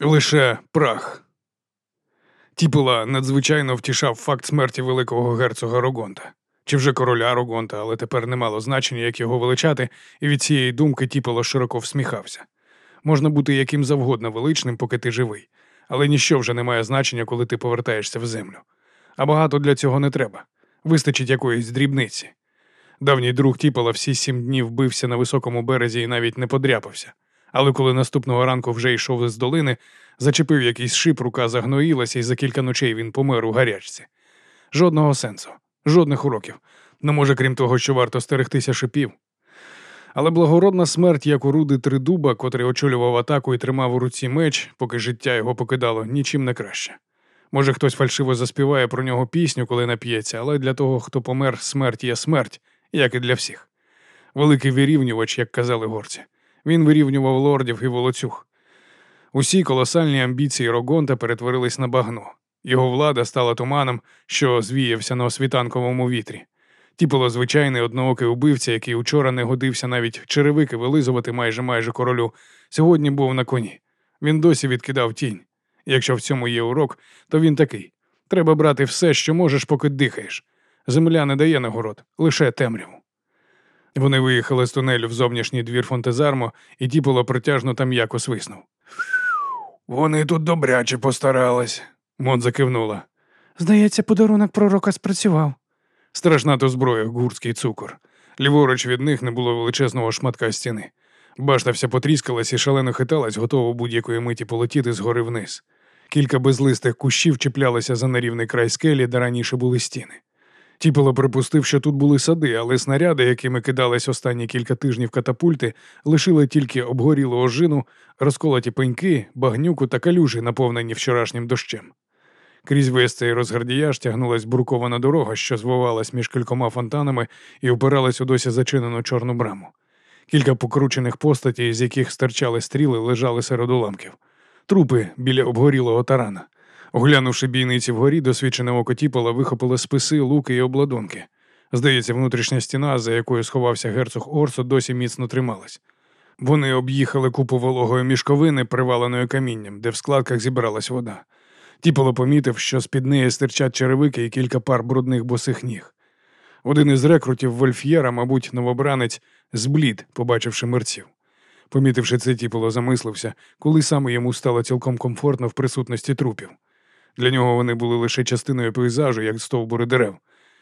Лише прах. Тіпула надзвичайно втішав факт смерті великого герцога Рогонта. Чи вже короля Рогонта, але тепер не мало значення, як його величати, і від цієї думки Тіпало широко всміхався. Можна бути яким завгодно величним, поки ти живий, але ніщо вже не має значення, коли ти повертаєшся в землю. А багато для цього не треба. Вистачить якоїсь дрібниці. Давній друг Тіпала всі сім днів бився на високому березі і навіть не подряпався. Але коли наступного ранку вже йшов із долини, зачепив якийсь шип, рука загноїлася, і за кілька ночей він помер у гарячці. Жодного сенсу, жодних уроків. Не може, крім того, що варто стерегтися шипів. Але благородна смерть, як у руди тридуба, котрий очолював атаку і тримав у руці меч, поки життя його покидало, нічим не краще. Може, хтось фальшиво заспіває про нього пісню, коли нап'ється, але для того, хто помер, смерть є смерть, як і для всіх. Великий вирівнювач, як казали горці. Він вирівнював лордів і волоцюг. Усі колосальні амбіції Рогонта перетворились на багно. Його влада стала туманом, що звіявся на освітанковому вітрі. Тіпало звичайний одноокий убивця, який учора не годився навіть черевики вилизувати майже майже королю, сьогодні був на коні. Він досі відкидав тінь. Якщо в цьому є урок, то він такий. Треба брати все, що можеш, поки дихаєш. Земля не дає нагород, лише темряву. Вони виїхали з тунелю в зовнішній двір Фонтезармо, і Тіполо протяжно та м'яко свиснув. Вони тут добряче постарались, Мон закивнула. Здається, подарунок пророка спрацював. Страшна то зброя, гурський цукор. Ліворуч від них не було величезного шматка стіни. Башта вся потріскалась і шалено хиталась, готова будь-якої миті полетіти згори вниз. Кілька безлистих кущів чіплялися за нерівний край скелі, де раніше були стіни. Тіпело припустив, що тут були сади, але снаряди, якими кидались останні кілька тижнів катапульти, лишили тільки обгорілу ожину, розколоті пеньки, багнюку та калюжі, наповнені вчорашнім дощем. Крізь весь цей розгардіяж тягнулась буркована дорога, що звивалась між кількома фонтанами і опиралась у досі зачинену чорну браму. Кілька покручених постатей, з яких стирчали стріли, лежали серед уламків. Трупи біля обгорілого тарана. Оглянувши бійниці вгорі, досвідчене око Тіпола вихопило списи, луки і обладунки. Здається, внутрішня стіна, за якою сховався герцог Орсо, досі міцно трималась. Вони об'їхали купу вологої мішковини, приваленої камінням, де в складках зібралась вода. Тіполо помітив, що з-під неї стирчать черевики і кілька пар брудних босих ніг. Один із рекрутів Вольф'єра, мабуть, новобранець, зблід, побачивши мерців. Помітивши це, Тіполо замислився, коли саме йому стало цілком комфортно в присутності трупів. Для нього вони були лише частиною пейзажу, як стовбури дерев.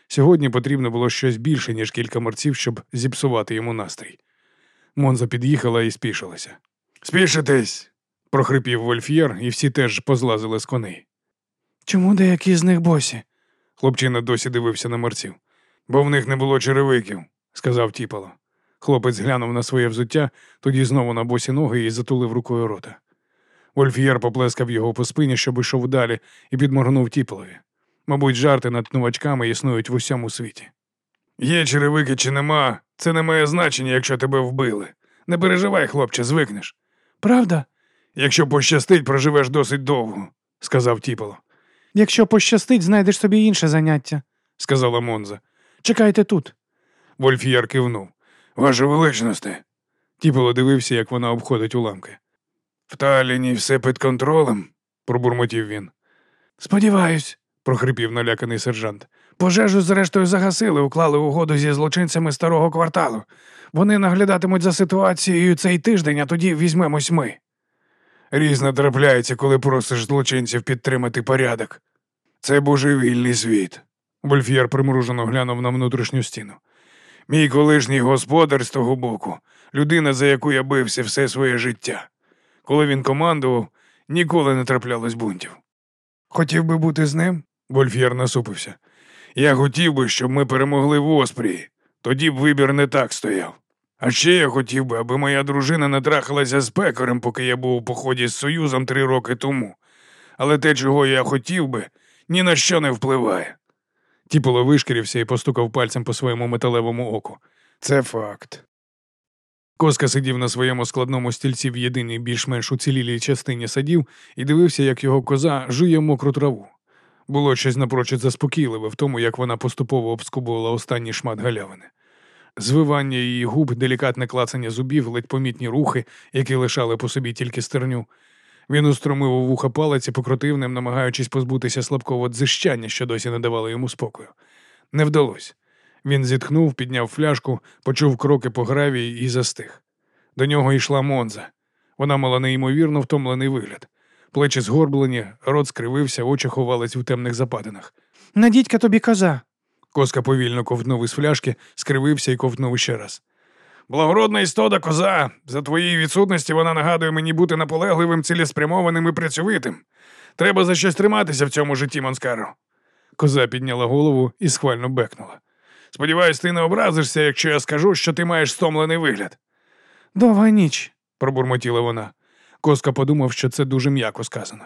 Сьогодні потрібно було щось більше, ніж кілька мерців, щоб зіпсувати йому настрій. Монза під'їхала і спішилася. Спішитесь, прохрипів Вольф'єр, і всі теж позлазили з коней. Чому деякі з них босі? Хлопчина досі дивився на мерців. Бо в них не було черевиків, сказав Тіпало. Хлопець глянув на своє взуття, тоді знову на босі ноги і затулив рукою рота. Вольф'єр поплескав його по спині, щоб йшов далі, і підморгнув Тіполові. Мабуть, жарти над новачками існують в усьому світі. Є черевики чи нема, це не має значення, якщо тебе вбили. Не переживай, хлопче, звикнеш. Правда? Якщо пощастить, проживеш досить довго, сказав Тіполо. Якщо пощастить, знайдеш собі інше заняття, сказала Монза. Чекайте тут. Вольф'єр кивнув. Ваше величносте. Тіполо дивився, як вона обходить уламки. В Таліні все під контролем, пробурмотів він. Сподіваюсь, прохрипів наляканий сержант. Пожежу, зрештою, загасили, уклали угоду зі злочинцями старого кварталу. Вони наглядатимуть за ситуацією цей тиждень, а тоді візьмемось ми. Різно трапляється, коли просиш злочинців підтримати порядок. Це божевільний світ. Вольф'єр примружено глянув на внутрішню стіну. Мій колишній господар з того боку, людина, за яку я бився все своє життя. Коли він командував, ніколи не траплялось бунтів. Хотів би бути з ним? Вольф'єр насупився. Я хотів би, щоб ми перемогли в Оспрії. Тоді б вибір не так стояв. А ще я хотів би, аби моя дружина не трахалася з пекарем, поки я був у поході з Союзом три роки тому. Але те, чого я хотів би, ні на що не впливає. Тіполо вишкірився і постукав пальцем по своєму металевому оку. Це факт. Коска сидів на своєму складному стільці в єдиній більш-менш уцілілій частині садів і дивився, як його коза жує мокру траву. Було щось напрочуд заспокійливе в тому, як вона поступово обскубувала останній шмат галявини. Звивання її губ, делікатне клацання зубів, ледь помітні рухи, які лишали по собі тільки стерню. Він устромив у вуха палець і покрутив ним, намагаючись позбутися слабкого дзищання, що досі не давало йому спокою. Не вдалося. Він зітхнув, підняв фляжку, почув кроки по гравії і застиг. До нього йшла Монза. Вона мала неймовірно втомлений вигляд. Плечі згорблені, рот скривився, очі ховались у темних западинах. Надітька тобі коза. Коска повільно ковтнув із фляжки, скривився і ковтнув ще раз. Благородна істота коза. За твоєї відсутності вона нагадує мені бути наполегливим, цілеспрямованим і працьовитим. Треба за щось триматися в цьому житті, Монскаро. Коза підняла голову і схвально бекнула. Сподіваюсь, ти не образишся, якщо я скажу, що ти маєш стомлений вигляд. Довга ніч. пробурмотіла вона. Коска подумав, що це дуже м'яко сказано.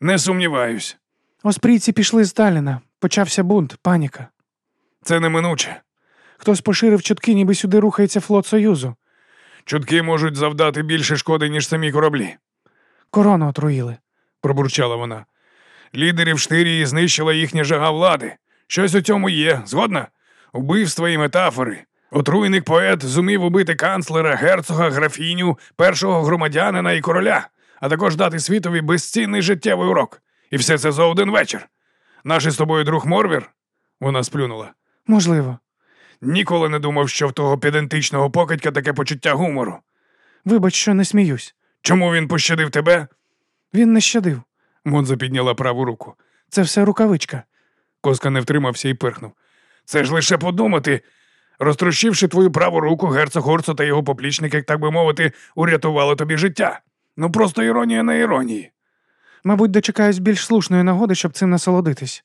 Не сумніваюсь, Оспрійці пішли з Таліна. Почався бунт, паніка. це неминуче. Хтось поширив чутки, ніби сюди рухається флот Союзу. Чутки можуть завдати більше шкоди, ніж самі кораблі, Корону отруїли. пробурчала вона. Лідерів Штирії знищила їхня жага влади. Щось у цьому є, згодна? Убивства і метафори. Отруйник поет зумів убити канцлера, герцога, графіню, першого громадянина і короля, а також дати світові безцінний життєвий урок. І все це за один вечір. Наш із тобою друг Морвір? Вона сплюнула. Можливо. Ніколи не думав, що в того педантичного покидька таке почуття гумору. Вибач, що не сміюсь. Чому він пощадив тебе? Він не щадив. Монза підняла праву руку. Це все рукавичка. Коска не втримався і пирхнув. Це ж лише подумати. Розтрощивши твою праву руку, герцог Горцо та його поплічники, так би мовити, урятували тобі життя. Ну просто іронія на іронії. Мабуть, дочекаюсь більш слушної нагоди, щоб цим насолодитись.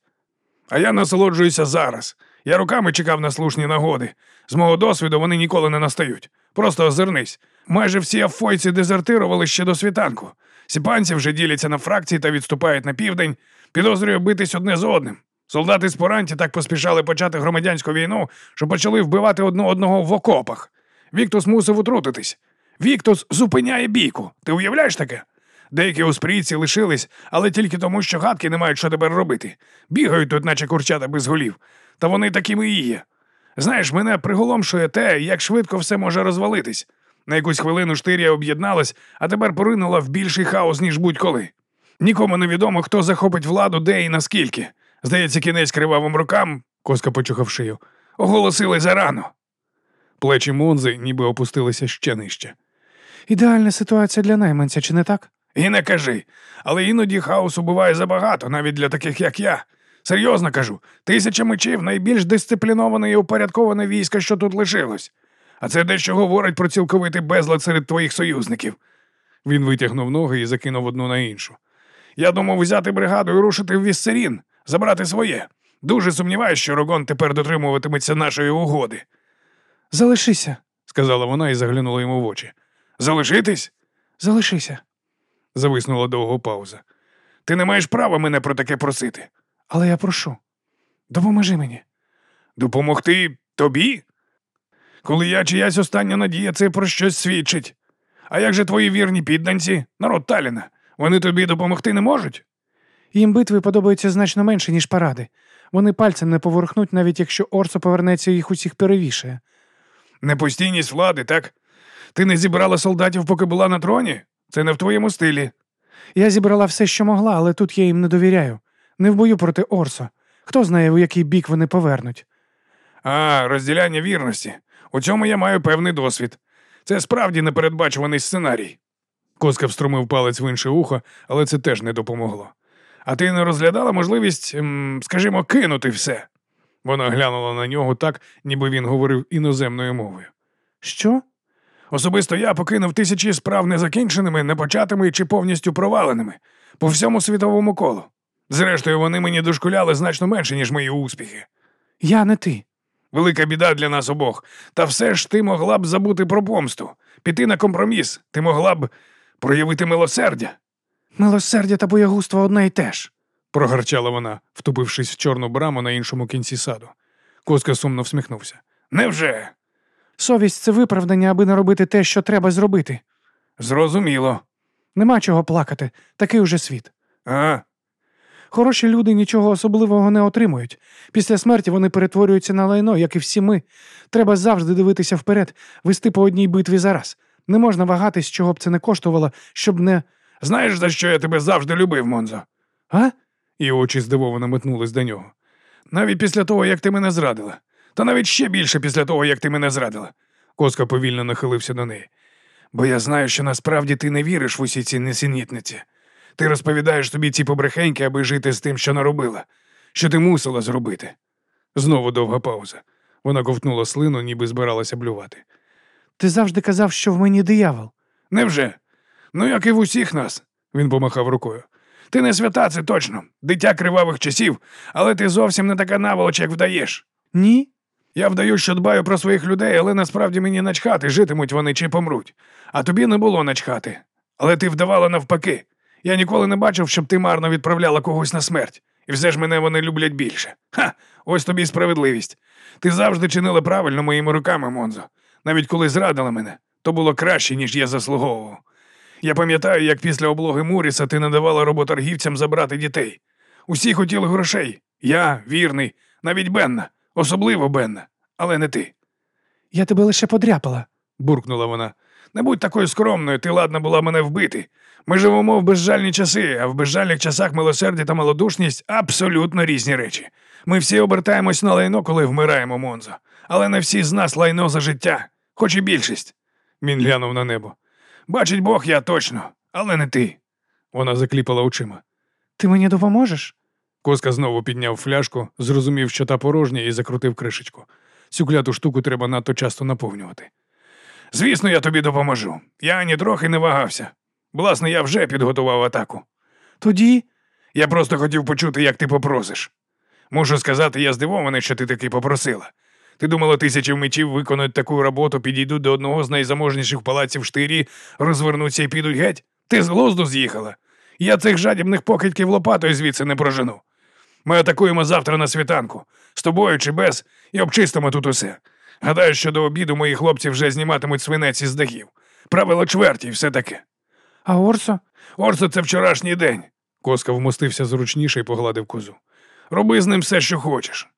А я насолоджуюся зараз. Я руками чекав на слушні нагоди. З мого досвіду вони ніколи не настають. Просто озирнись. Майже всі афойці дезертирували ще до світанку. Сіпанці вже діляться на фракції та відступають на південь, підозрюю битись одне з одним. Солдати з Поранті так поспішали почати громадянську війну, що почали вбивати одне одного в окопах. Віктус мусив утрутитись. Віктус зупиняє бійку. Ти уявляєш таке? Деякі успрійці лишились, але тільки тому, що гадки не мають що тепер робити. Бігають тут, наче курчата без голів. Та вони такими і є. Знаєш, мене приголомшує те, як швидко все може розвалитись. На якусь хвилину штирія об'єдналась, а тепер поринула в більший хаос, ніж будь-коли. Нікому не відомо, хто захопить владу, де і наскільки. Здається, кінець кривавим рукам, коска почухав шию, оголосили зарано. Плечі Монзи ніби опустилися ще нижче. Ідеальна ситуація для найманця, чи не так? І не кажи, але іноді хаосу буває забагато, навіть для таких, як я. Серйозно кажу, тисяча мечів найбільш дисципліноване і упорядковане військо, що тут лишилось. А це дещо говорить про цілковитий безлад серед твоїх союзників. Він витягнув ноги і закинув одну на іншу. Я думав взяти бригаду і рушити в Віссерін, забрати своє. Дуже сумніваюся, що Рогон тепер дотримуватиметься нашої угоди, Залишися, сказала вона і заглянула йому в очі. Залишитись? залишися. зависнула довго пауза. Ти не маєш права мене про таке просити. Але я прошу. Допоможи мені. Допомогти тобі? Коли я чиясь остання надія, це про щось свідчить. А як же твої вірні підданці, народ Таліна? Вони тобі допомогти не можуть? Їм битви подобаються значно менше, ніж паради. Вони пальцем не поворухнуть, навіть якщо Орсо повернеться і їх усіх перевішає. Непостійність влади, так? Ти не зібрала солдатів, поки була на троні? Це не в твоєму стилі. Я зібрала все, що могла, але тут я їм не довіряю. Не в бою проти Орсо. Хто знає, у який бік вони повернуть. А, розділяння вірності. У цьому я маю певний досвід. Це справді непередбачуваний сценарій. Коска встромив палець в інше ухо, але це теж не допомогло. А ти не розглядала можливість, ем, скажімо, кинути все? Вона глянула на нього так, ніби він говорив іноземною мовою. Що? Особисто я покинув тисячі справ незакінченими, непочатими чи повністю проваленими по всьому світовому колу. Зрештою, вони мені дошкуляли значно менше, ніж мої успіхи. Я не ти. Велика біда для нас обох. Та все ж ти могла б забути про помсту, піти на компроміс. Ти могла б проявити милосердя, Милосердя та боягузтво одне й те ж. прогарчала вона, втупившись в чорну браму на іншому кінці саду. Коска сумно всміхнувся. Невже? Совість це виправдання, аби не робити те, що треба зробити. Зрозуміло. Нема чого плакати, такий уже світ. А, Хороші люди нічого особливого не отримують. Після смерті вони перетворюються на лайно, як і всі ми. Треба завжди дивитися вперед, вести по одній битві зараз. Не можна вагатись, чого б це не коштувало, щоб не. Знаєш, за що я тебе завжди любив, Монзо? А? Її очі здивовано метнулись до нього. Навіть після того, як ти мене зрадила. Та навіть ще більше після того, як ти мене зрадила. Коска повільно нахилився до неї. Бо я знаю, що насправді ти не віриш в усі ці несенітниці. Ти розповідаєш тобі ці побрехеньки, аби жити з тим, що наробила, що ти мусила зробити. Знову довга пауза. Вона ковтнула слину, ніби збиралася блювати. Ти завжди казав, що в мені диявол. Невже? Ну, як і в усіх нас, він помахав рукою. Ти не свята, це точно, дитя кривавих часів, але ти зовсім не така наволоч, як вдаєш. Ні? Я вдаю, що дбаю про своїх людей, але насправді мені начхати, житимуть вони чи помруть. А тобі не було начхати. Але ти вдавала навпаки. Я ніколи не бачив, щоб ти марно відправляла когось на смерть. І все ж мене вони люблять більше. Ха! Ось тобі справедливість. Ти завжди чинила правильно моїми руками, Монзо. Навіть коли зрадила мене, то було краще, ніж я заслуговував. Я пам'ятаю, як після облоги Муріса ти надавала роботоргівцям забрати дітей. Усі хотіли грошей. Я, вірний, навіть Бенна, особливо Бенна, але не ти. Я тебе лише подряпала, буркнула вона. Не будь такою скромною, ти ладна була мене вбити. Ми живемо в безжальні часи, а в безжальних часах милосердя та малодушність абсолютно різні речі. Ми всі обертаємось на лайно, коли вмираємо, Монзо. Але не всі з нас лайно за життя, хоч і більшість. Він глянув на небо. Бачить Бог, я точно, але не ти. Вона закліпала очима. Ти мені допоможеш? Коска знову підняв фляжку, зрозумів, що та порожня, і закрутив кришечку. Цю кляту штуку треба надто часто наповнювати. Звісно, я тобі допоможу. Я ані трохи не вагався. Власне, я вже підготував атаку. Тоді я просто хотів почути, як ти попросиш. Мушу сказати, я здивований, що ти таки попросила. Ти думала, тисячі мечів виконують таку роботу, підійдуть до одного з найзаможніших палаців штирі, розвернуться і підуть геть? Ти з глузду з'їхала. Я цих жадібних покидьків лопатою звідси не прожену. Ми атакуємо завтра на світанку, з тобою чи без, і обчистимо тут усе. Гадаю, що до обіду мої хлопці вже зніматимуть свинець із дахів. Правило чверті і все таке. А Орсо? Орсо це вчорашній день. Коска вмостився зручніше і погладив козу. Роби з ним все, що хочеш.